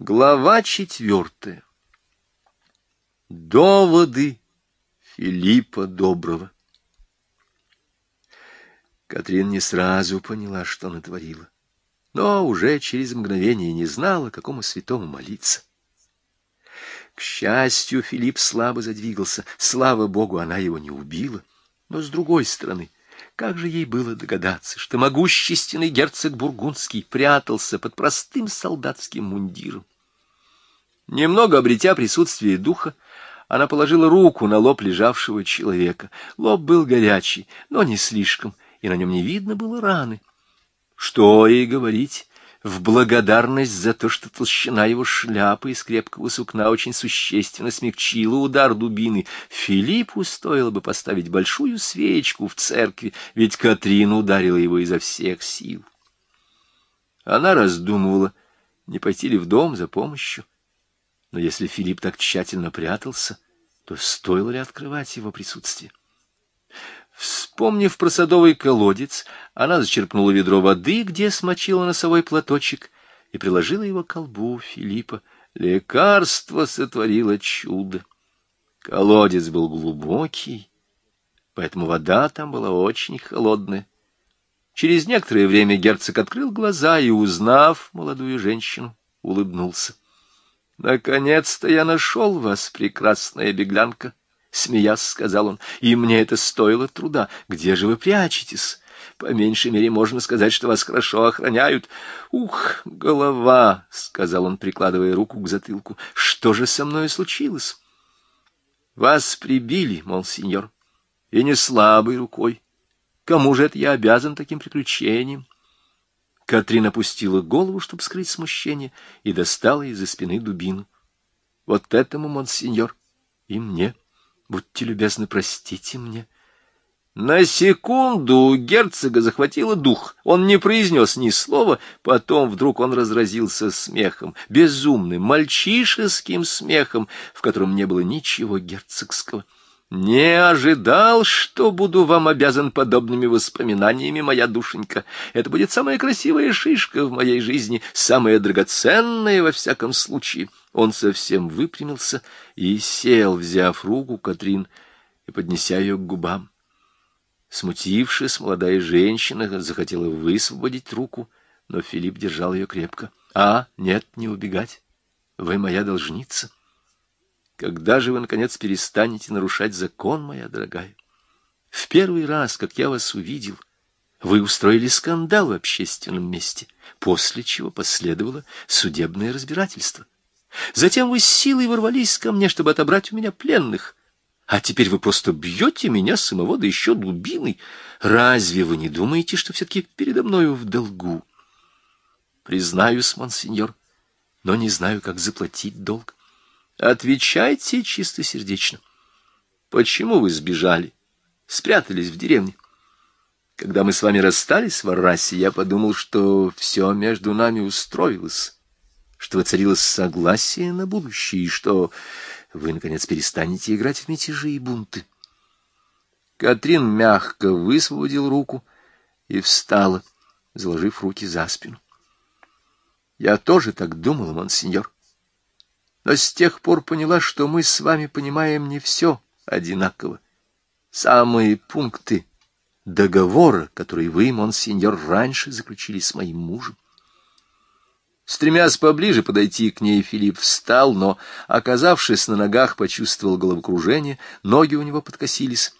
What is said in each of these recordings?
Глава четвертая. Доводы Филиппа Доброго. Катрин не сразу поняла, что натворила, но уже через мгновение не знала, какому святому молиться. К счастью, Филипп слабо задвигался. Слава богу, она его не убила. Но с другой стороны, как же ей было догадаться, что могущественный герцог Бургундский прятался под простым солдатским мундиром? Немного обретя присутствие духа, она положила руку на лоб лежавшего человека. Лоб был горячий, но не слишком, и на нем не видно было раны. Что ей говорить? В благодарность за то, что толщина его шляпы из крепкого сукна очень существенно смягчила удар дубины, Филиппу стоило бы поставить большую свечку в церкви, ведь Катрина ударила его изо всех сил. Она раздумывала, не пойти ли в дом за помощью. Но если Филипп так тщательно прятался, то стоило ли открывать его присутствие? Вспомнив про садовый колодец, она зачерпнула ведро воды, где смочила носовой платочек, и приложила его к колбу Филиппа. Лекарство сотворило чудо. Колодец был глубокий, поэтому вода там была очень холодная. Через некоторое время герцог открыл глаза и, узнав молодую женщину, улыбнулся. — Наконец-то я нашел вас, прекрасная беглянка, — смеясь сказал он, — и мне это стоило труда. Где же вы прячетесь? По меньшей мере можно сказать, что вас хорошо охраняют. Ух, голова, — сказал он, прикладывая руку к затылку, — что же со мной случилось? Вас прибили, мол, сеньор, и не слабой рукой. Кому же это я обязан таким приключением? Катрин опустила голову, чтобы скрыть смущение, и достала из-за спины дубину. Вот этому, монсеньор, и мне. Будьте любезны, простите мне. На секунду у герцога захватило дух. Он не произнес ни слова, потом вдруг он разразился смехом, безумным, мальчишеским смехом, в котором не было ничего герцогского. Не ожидал, что буду вам обязан подобными воспоминаниями, моя душенька. Это будет самая красивая шишка в моей жизни, самая драгоценная во всяком случае. Он совсем выпрямился и сел, взяв руку Катрин и поднеся ее к губам. Смутившись, молодая женщина захотела высвободить руку, но Филипп держал ее крепко. — А, нет, не убегать. Вы моя должница. Когда же вы, наконец, перестанете нарушать закон, моя дорогая? В первый раз, как я вас увидел, вы устроили скандал в общественном месте, после чего последовало судебное разбирательство. Затем вы с силой ворвались ко мне, чтобы отобрать у меня пленных. А теперь вы просто бьете меня самого, да еще дубиной. Разве вы не думаете, что все-таки передо мною в долгу? Признаюсь, монсеньор, но не знаю, как заплатить долг. Отвечайте чистосердечно. Почему вы сбежали? Спрятались в деревне? Когда мы с вами расстались в Аррасе, я подумал, что все между нами устроилось, что воцарилось согласие на будущее, и что вы, наконец, перестанете играть в мятежи и бунты. Катрин мягко высвободил руку и встала, заложив руки за спину. Я тоже так думала, монсеньор но с тех пор поняла, что мы с вами понимаем не все одинаково. Самые пункты договора, который вы, монсеньор, раньше заключили с моим мужем. Стремясь поближе подойти к ней, Филипп встал, но, оказавшись на ногах, почувствовал головокружение, ноги у него подкосились,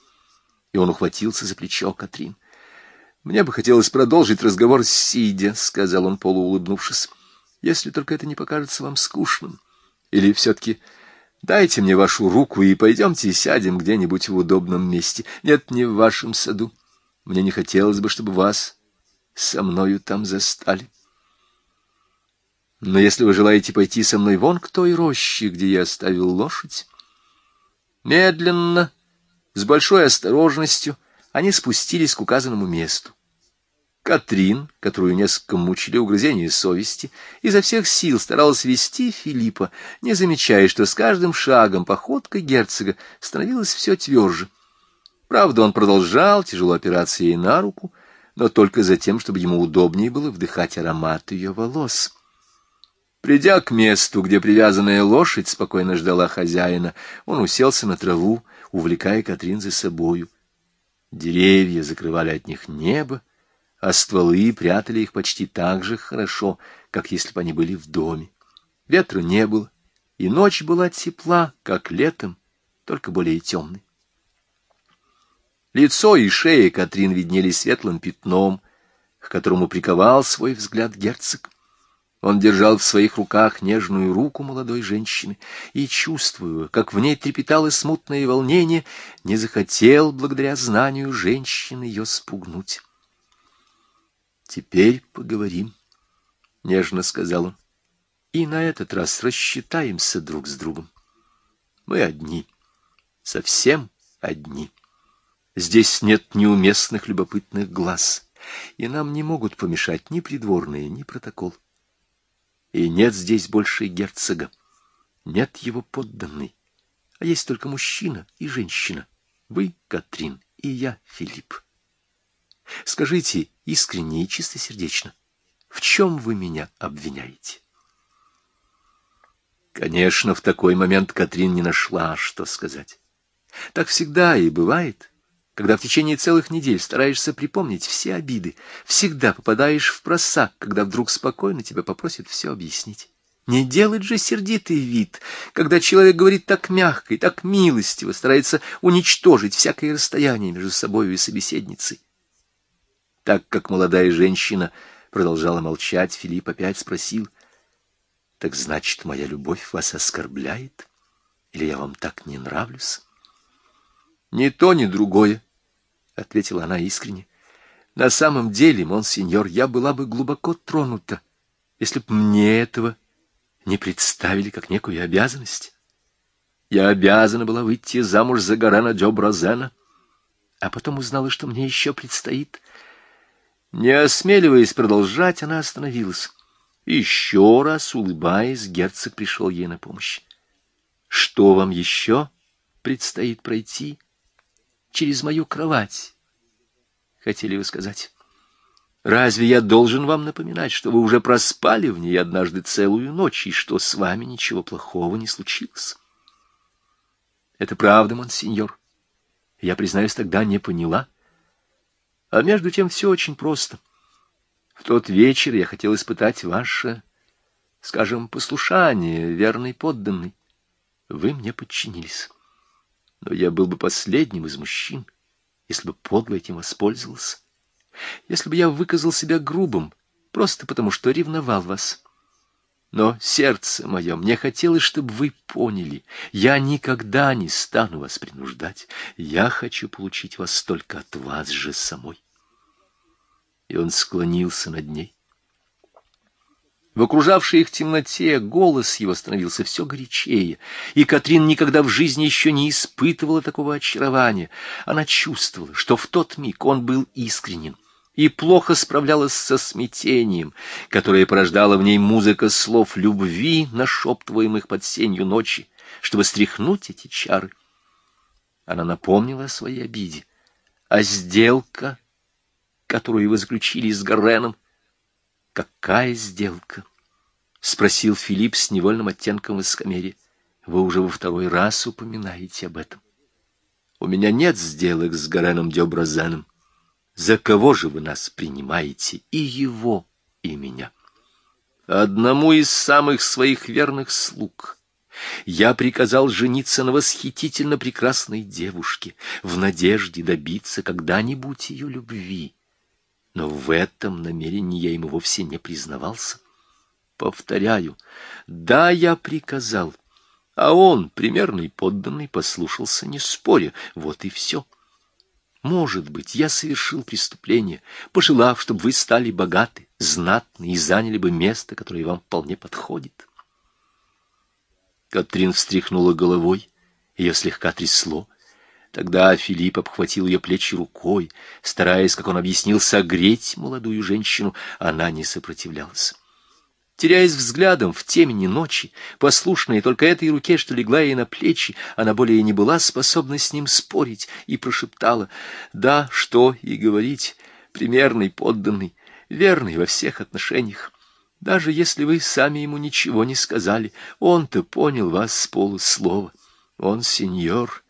и он ухватился за плечо Катрин. — Мне бы хотелось продолжить разговор сидя, — сказал он, полуулыбнувшись, — если только это не покажется вам скучным. — или все-таки дайте мне вашу руку и пойдемте сядем где-нибудь в удобном месте. Нет, не в вашем саду. Мне не хотелось бы, чтобы вас со мною там застали. Но если вы желаете пойти со мной вон к той роще, где я оставил лошадь, медленно, с большой осторожностью, они спустились к указанному месту. Катрин, которую несколько мучили угрызения совести, изо всех сил старалась вести Филиппа, не замечая, что с каждым шагом походка герцога становилась все тверже. Правда, он продолжал тяжело опираться ей на руку, но только за тем, чтобы ему удобнее было вдыхать аромат ее волос. Придя к месту, где привязанная лошадь спокойно ждала хозяина, он уселся на траву, увлекая Катрин за собою. Деревья закрывали от них небо, а стволы прятали их почти так же хорошо, как если бы они были в доме. Ветра не было, и ночь была тепла, как летом, только более темной. Лицо и шея Катрин виднели светлым пятном, к которому приковал свой взгляд герцог. Он держал в своих руках нежную руку молодой женщины и, чувствуя, как в ней трепетало смутное волнение, не захотел, благодаря знанию женщины, ее спугнуть. «Теперь поговорим», — нежно сказал он, — «и на этот раз рассчитаемся друг с другом. Мы одни, совсем одни. Здесь нет неуместных любопытных глаз, и нам не могут помешать ни придворные, ни протокол» и нет здесь больше герцога, нет его подданной, а есть только мужчина и женщина, вы, Катрин, и я, Филипп. Скажите искренне и чистосердечно, в чем вы меня обвиняете? Конечно, в такой момент Катрин не нашла, что сказать. Так всегда и бывает когда в течение целых недель стараешься припомнить все обиды, всегда попадаешь в просак, когда вдруг спокойно тебя попросят все объяснить. Не делать же сердитый вид, когда человек говорит так мягко и так милостиво, старается уничтожить всякое расстояние между собой и собеседницей. Так как молодая женщина продолжала молчать, Филипп опять спросил, «Так значит, моя любовь вас оскорбляет? Или я вам так не нравлюсь?» «Ни то, ни другое», — ответила она искренне. — На самом деле, монсеньор, я была бы глубоко тронута, если б мне этого не представили как некую обязанность. Я обязана была выйти замуж за Гарана Дёбразена, а потом узнала, что мне еще предстоит. Не осмеливаясь продолжать, она остановилась. Еще раз, улыбаясь, герцог пришел ей на помощь. — Что вам еще предстоит пройти? — через мою кровать. Хотели вы сказать? Разве я должен вам напоминать, что вы уже проспали в ней однажды целую ночь, и что с вами ничего плохого не случилось? Это правда, монсеньор. Я, признаюсь, тогда не поняла. А между тем все очень просто. В тот вечер я хотел испытать ваше, скажем, послушание, верный подданный. Вы мне подчинились но я был бы последним из мужчин, если бы подло этим воспользовался. Если бы я выказал себя грубым, просто потому что ревновал вас. Но сердце мое, мне хотелось, чтобы вы поняли, я никогда не стану вас принуждать. Я хочу получить вас только от вас же самой. И он склонился над ней. В окружавшей их темноте голос его становился все горячее, и Катрин никогда в жизни еще не испытывала такого очарования. Она чувствовала, что в тот миг он был искренен, и плохо справлялась со смятением, которое порождала в ней музыка слов любви, нашептываемых под сенью ночи, чтобы стряхнуть эти чары. Она напомнила о своей обиде, а сделка, которую вы заключили с Гарреном, Какая сделка? — спросил Филипп с невольным оттенком высокомерия. — Вы уже во второй раз упоминаете об этом. У меня нет сделок с Гареном Дёбразеном. За кого же вы нас принимаете? И его, и меня. Одному из самых своих верных слуг я приказал жениться на восхитительно прекрасной девушке в надежде добиться когда-нибудь ее любви но в этом намерении я ему вовсе не признавался. Повторяю, да, я приказал, а он, примерный подданный, послушался, не споря, вот и все. Может быть, я совершил преступление, пожелав, чтобы вы стали богаты, знатны и заняли бы место, которое вам вполне подходит. Катрин встряхнула головой, ее слегка трясло. Тогда Филипп обхватил ее плечи рукой, стараясь, как он объяснил, согреть молодую женщину. Она не сопротивлялась. Теряясь взглядом в темени ночи, послушная только этой руке, что легла ей на плечи, она более не была способна с ним спорить, и прошептала, «Да, что и говорить, примерный, подданный, верный во всех отношениях. Даже если вы сами ему ничего не сказали, он-то понял вас с полуслова. Он сеньор.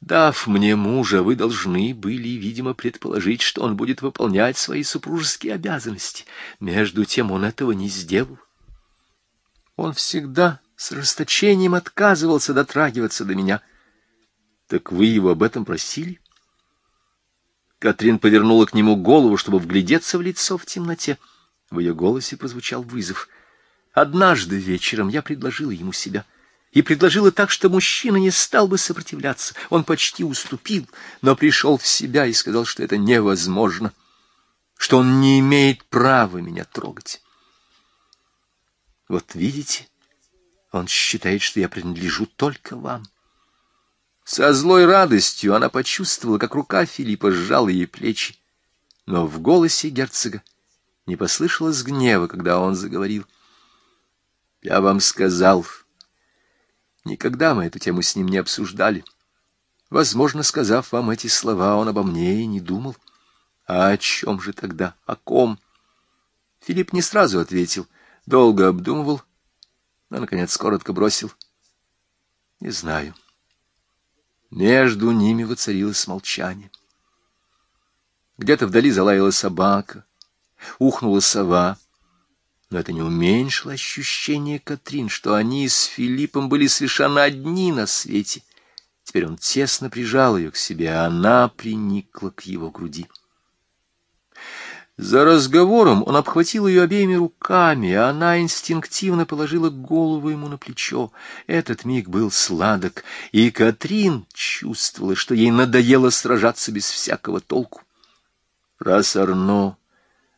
Дав мне мужа, вы должны были, видимо, предположить, что он будет выполнять свои супружеские обязанности. Между тем он этого не сделал. Он всегда с расточением отказывался дотрагиваться до меня. Так вы его об этом просили? Катрин повернула к нему голову, чтобы вглядеться в лицо в темноте. В ее голосе прозвучал вызов. Однажды вечером я предложила ему себя — и предложила так, что мужчина не стал бы сопротивляться. Он почти уступил, но пришел в себя и сказал, что это невозможно, что он не имеет права меня трогать. Вот видите, он считает, что я принадлежу только вам. Со злой радостью она почувствовала, как рука Филиппа сжала ей плечи, но в голосе герцога не послышалось гнева, когда он заговорил. «Я вам сказал, Никогда мы эту тему с ним не обсуждали. Возможно, сказав вам эти слова, он обо мне и не думал. А о чем же тогда? О ком? Филипп не сразу ответил, долго обдумывал, но, наконец, коротко бросил. Не знаю. Между ними воцарилось молчание. Где-то вдали залаяла собака, ухнула сова — но это не уменьшило ощущение Катрин, что они с Филиппом были совершенно одни на свете. Теперь он тесно прижал ее к себе, а она приникла к его груди. За разговором он обхватил ее обеими руками, а она инстинктивно положила голову ему на плечо. Этот миг был сладок, и Катрин чувствовала, что ей надоело сражаться без всякого толку. Раз Арно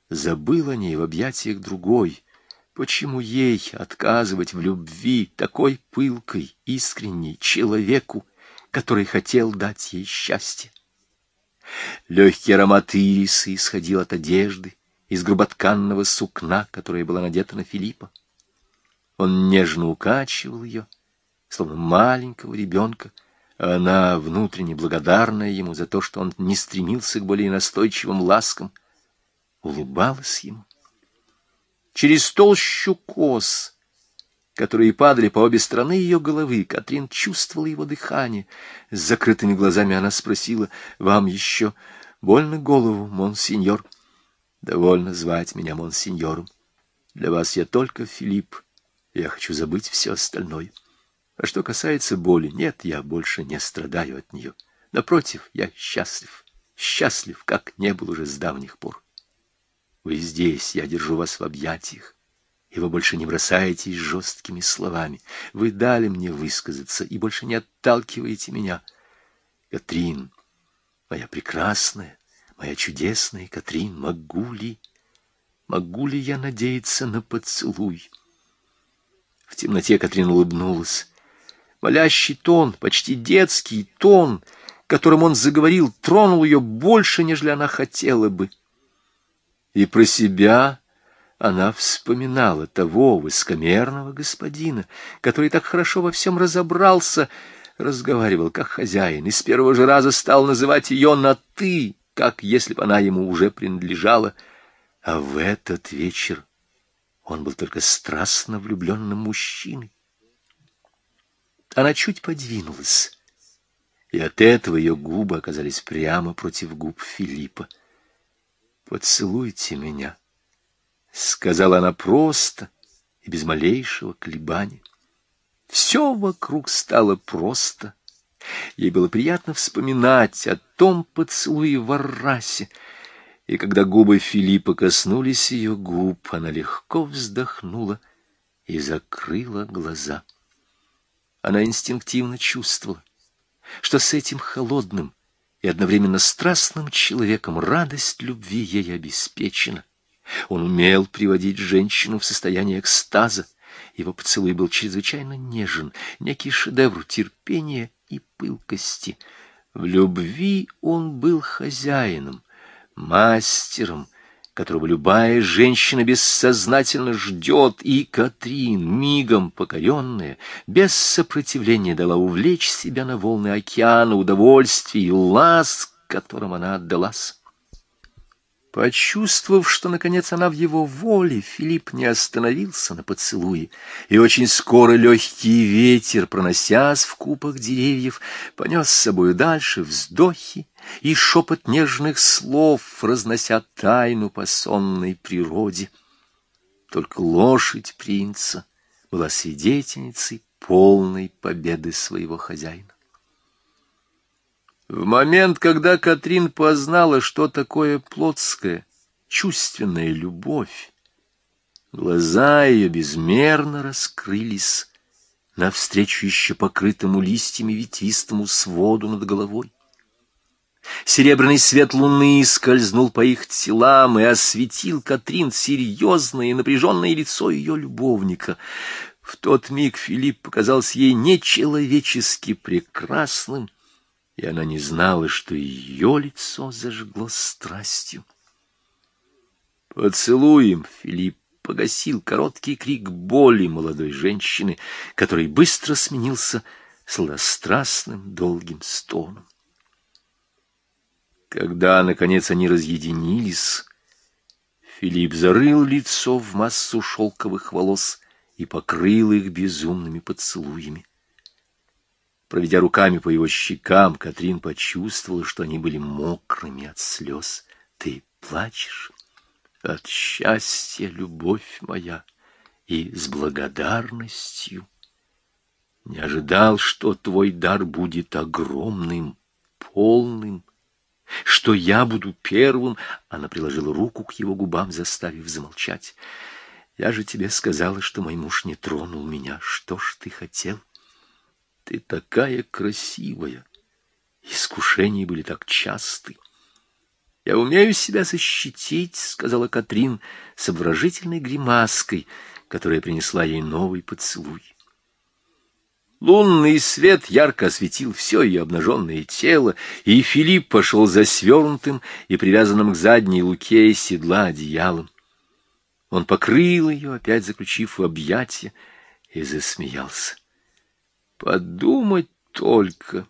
забыл о ней в объятиях другой, Почему ей отказывать в любви такой пылкой, искренней человеку, который хотел дать ей счастье? Легкий аромат ириса исходил от одежды, из груботканного сукна, которое было надето на Филиппа. Он нежно укачивал ее, словно маленького ребенка, а она, внутренне благодарная ему за то, что он не стремился к более настойчивым ласкам, улыбалась ему через толщу кос, которые падали по обе стороны ее головы. Катрин чувствовала его дыхание. С закрытыми глазами она спросила, «Вам еще больно голову, монсеньор?» «Довольно звать меня монсеньором. Для вас я только Филипп. Я хочу забыть все остальное. А что касается боли, нет, я больше не страдаю от нее. Напротив, я счастлив, счастлив, как не был уже с давних пор. Вы здесь, я держу вас в объятиях, и вы больше не бросаетесь жесткими словами. Вы дали мне высказаться и больше не отталкиваете меня. Катрин, моя прекрасная, моя чудесная Катрин, могу ли, могу ли я надеяться на поцелуй? В темноте Катрин улыбнулась. Молящий тон, почти детский тон, которым он заговорил, тронул ее больше, нежели она хотела бы. И про себя она вспоминала того высокомерного господина, который так хорошо во всем разобрался, разговаривал как хозяин, и с первого же раза стал называть ее на «ты», как если бы она ему уже принадлежала. А в этот вечер он был только страстно влюбленным мужчиной. Она чуть подвинулась, и от этого ее губы оказались прямо против губ Филиппа. «Поцелуйте меня», — сказала она просто и без малейшего колебания. Все вокруг стало просто. Ей было приятно вспоминать о том поцелуе в Аррасе, и когда губы Филиппа коснулись ее губ, она легко вздохнула и закрыла глаза. Она инстинктивно чувствовала, что с этим холодным, и одновременно страстным человеком радость любви ей обеспечена. Он умел приводить женщину в состояние экстаза. Его поцелуй был чрезвычайно нежен, некий шедевр терпения и пылкости. В любви он был хозяином, мастером, которого любая женщина бессознательно ждет, и Катрин, мигом покоренная, без сопротивления дала увлечь себя на волны океана удовольствий и ласк, которым она отдалась. Почувствовав, что, наконец, она в его воле, Филипп не остановился на поцелуе, и очень скоро легкий ветер, проносясь в купах деревьев, понес с собою дальше вздохи и шепот нежных слов, разнося тайну по сонной природе. Только лошадь принца была свидетельницей полной победы своего хозяина. В момент, когда Катрин познала, что такое плотская, чувственная любовь, глаза ее безмерно раскрылись навстречу еще покрытому листьями ветвистому своду над головой. Серебряный свет луны скользнул по их телам и осветил Катрин серьезное и напряженное лицо ее любовника. В тот миг Филипп показался ей нечеловечески прекрасным, и она не знала, что ее лицо зажгло страстью. Поцелуем Филипп погасил короткий крик боли молодой женщины, который быстро сменился сладострастным долгим стоном. Когда, наконец, они разъединились, Филипп зарыл лицо в массу шелковых волос и покрыл их безумными поцелуями. Проведя руками по его щекам, Катрин почувствовала, что они были мокрыми от слез. «Ты плачешь? От счастья, любовь моя, и с благодарностью. Не ожидал, что твой дар будет огромным, полным, что я буду первым». Она приложила руку к его губам, заставив замолчать. «Я же тебе сказала, что мой муж не тронул меня. Что ж ты хотел?» Ты такая красивая. Искушения были так часты. Я умею себя защитить, сказала Катрин с обворожительной гримаской, которая принесла ей новый поцелуй. Лунный свет ярко осветил все ее обнаженное тело, и Филипп пошел за свернутым и привязанным к задней луке седла одеялом. Он покрыл ее, опять заключив в объятия, и засмеялся. Подумать только,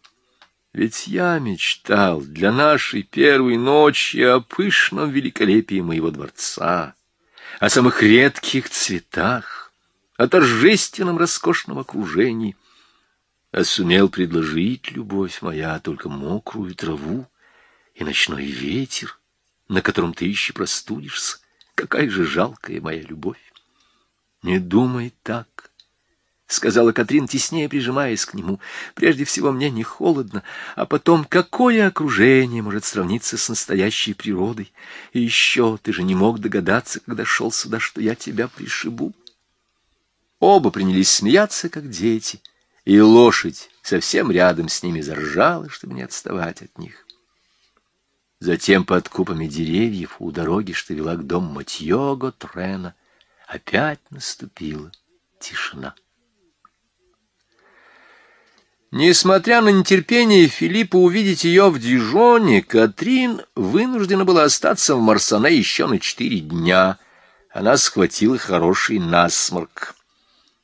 ведь я мечтал для нашей первой ночи о пышном великолепии моего дворца, о самых редких цветах, о торжественном роскошном окружении, а сумел предложить, любовь моя, только мокрую траву и ночной ветер, на котором ты еще простудишься. Какая же жалкая моя любовь! Не думай так, — сказала Катрин, теснее прижимаясь к нему. «Прежде всего, мне не холодно, а потом, какое окружение может сравниться с настоящей природой? И еще ты же не мог догадаться, когда шел сюда, что я тебя пришибу». Оба принялись смеяться, как дети, и лошадь совсем рядом с ними заржала, чтобы не отставать от них. Затем под купами деревьев у дороги, что вела к дому Матьего Трена, опять наступила тишина. Несмотря на нетерпение Филиппа увидеть ее в Дижоне, Катрин вынуждена была остаться в Марсане еще на четыре дня. Она схватила хороший насморк.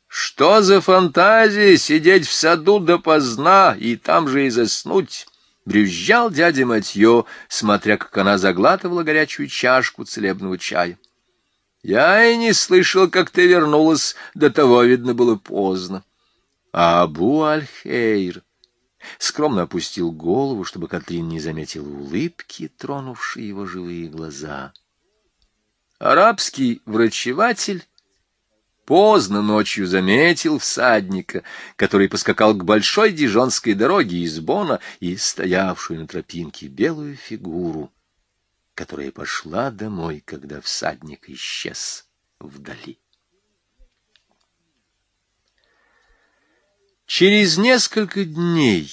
Что за фантазия сидеть в саду допоздна и там же и заснуть? Брюзжал дядя Матье, смотря, как она заглатывала горячую чашку целебного чая. Я и не слышал, как ты вернулась, до того, видно, было поздно. А Абу-Аль-Хейр скромно опустил голову, чтобы Катрин не заметила улыбки, тронувшие его живые глаза. Арабский врачеватель поздно ночью заметил всадника, который поскакал к большой дижонской дороге из Бона и стоявшую на тропинке белую фигуру, которая пошла домой, когда всадник исчез вдали. Через несколько дней,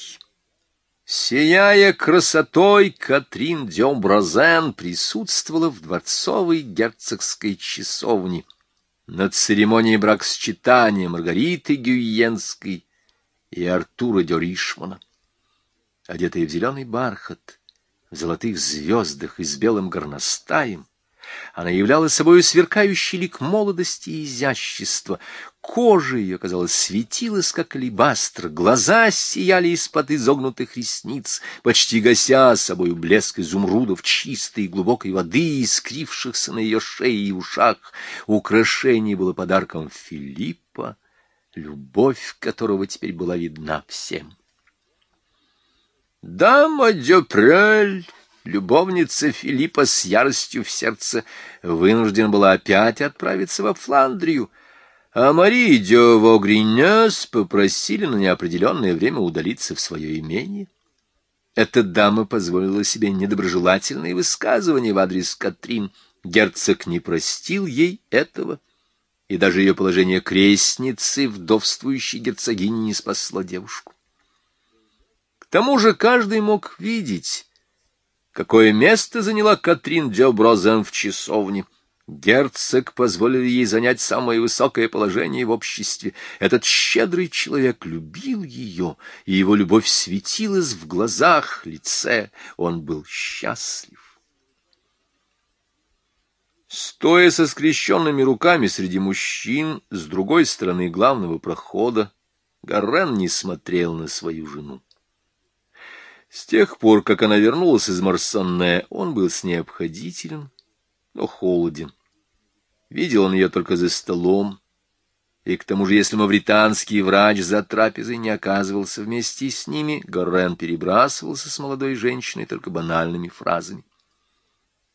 сияя красотой, Катрин Дёмбразен присутствовала в дворцовой герцогской часовне на церемонии бракосчитания Маргариты Гюйенской и Артура Дёришмана. Одетая в зеленый бархат, в золотых звездах и с белым горностаем, Она являла собой сверкающий лик молодости и изящества. Кожа ее, казалось, светилась, как алебастр, глаза сияли из-под изогнутых ресниц, почти гася собою блеск изумрудов чистой и глубокой воды, искрившихся на ее шее и ушах. Украшение было подарком Филиппа, любовь которого теперь была видна всем. «Дама Дюпрель!» Любовница Филиппа с яростью в сердце вынуждена была опять отправиться во Фландрию, а Марии де Вогринес попросили на неопределенное время удалиться в свое имение. Эта дама позволила себе недоброжелательные высказывания в адрес Катрин. Герцог не простил ей этого, и даже ее положение крестницы, вдовствующей герцогини, не спасло девушку. К тому же каждый мог видеть, какое место заняла Катрин Дёброзен в часовне. Герцог позволил ей занять самое высокое положение в обществе. Этот щедрый человек любил ее, и его любовь светилась в глазах, лице. Он был счастлив. Стоя со скрещенными руками среди мужчин, с другой стороны главного прохода, Гаррен не смотрел на свою жену. С тех пор, как она вернулась из Марсонне, он был с ней обходителен, но холоден. Видел он ее только за столом, и к тому же, если мавританский врач за трапезой не оказывался вместе с ними, Горрен перебрасывался с молодой женщиной только банальными фразами.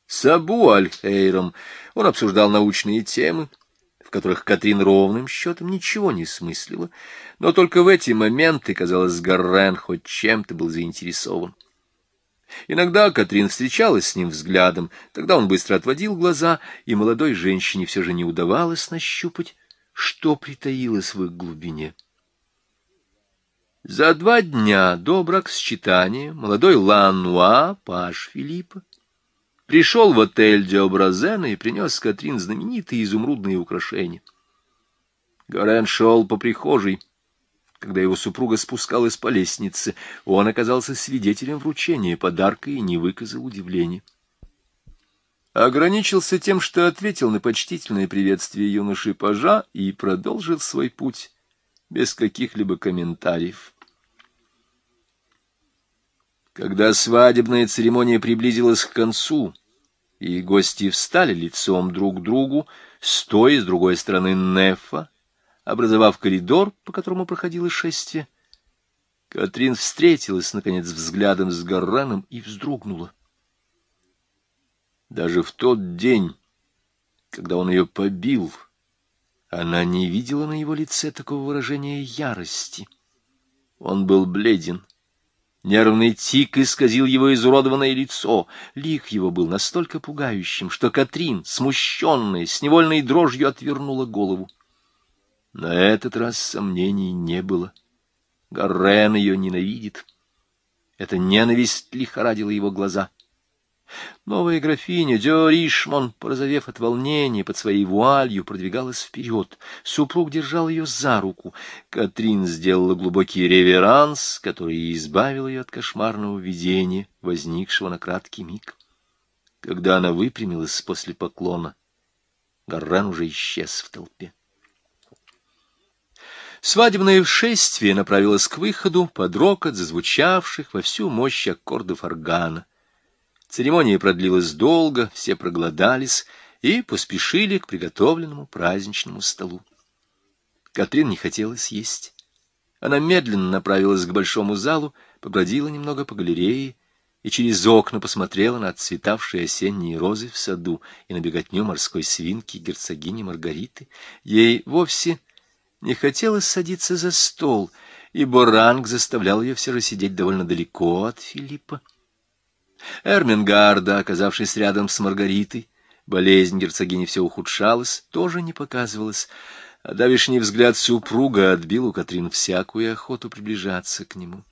С Абу Аль-Хейром он обсуждал научные темы, которых Катрин ровным счетом ничего не смыслила, но только в эти моменты, казалось, Гаррен хоть чем-то был заинтересован. Иногда Катрин встречалась с ним взглядом, тогда он быстро отводил глаза, и молодой женщине все же не удавалось нащупать, что притаилось в их глубине. За два дня до бракосчитания молодой Лануа, паш Филиппа, пришел в отель Деобразена и принес Катрин знаменитые изумрудные украшения. Горен шел по прихожей. Когда его супруга спускалась по лестнице, он оказался свидетелем вручения подарка и не выказал удивления. Ограничился тем, что ответил на почтительное приветствие юноши пажа и продолжил свой путь без каких-либо комментариев. Когда свадебная церемония приблизилась к концу, и гости встали лицом друг к другу, с той и с другой стороны Нефа, образовав коридор, по которому проходило шествие. Катрин встретилась, наконец, взглядом с Гарраном и вздрогнула. Даже в тот день, когда он ее побил, она не видела на его лице такого выражения ярости. Он был бледен, Нервный тик исказил его изуродованное лицо. Лик его был настолько пугающим, что Катрин, смущенная, с невольной дрожью отвернула голову. На этот раз сомнений не было. Гаррен ее ненавидит. Эта ненависть лихорадила его глаза — Новая графиня Дё Ришмон, порозовев от волнения под своей вуалью, продвигалась вперед. Супруг держал ее за руку. Катрин сделала глубокий реверанс, который избавил ее от кошмарного видения, возникшего на краткий миг. Когда она выпрямилась после поклона, Гарран уже исчез в толпе. Свадебное шествие направилось к выходу под рокот зазвучавших во всю мощь аккордов органа. Церемония продлилась долго, все проголодались и поспешили к приготовленному праздничному столу. Катрин не хотела съесть. Она медленно направилась к большому залу, побродила немного по галерее и через окна посмотрела на отцветавшие осенние розы в саду и на беготню морской свинки герцогини Маргариты. Ей вовсе не хотелось садиться за стол, ибо ранг заставлял ее все же сидеть довольно далеко от Филиппа. Эрмингарда, оказавшись рядом с Маргаритой, болезнь герцогини все ухудшалась, тоже не показывалась, а давишний взгляд супруга отбил у Катрин всякую охоту приближаться к нему.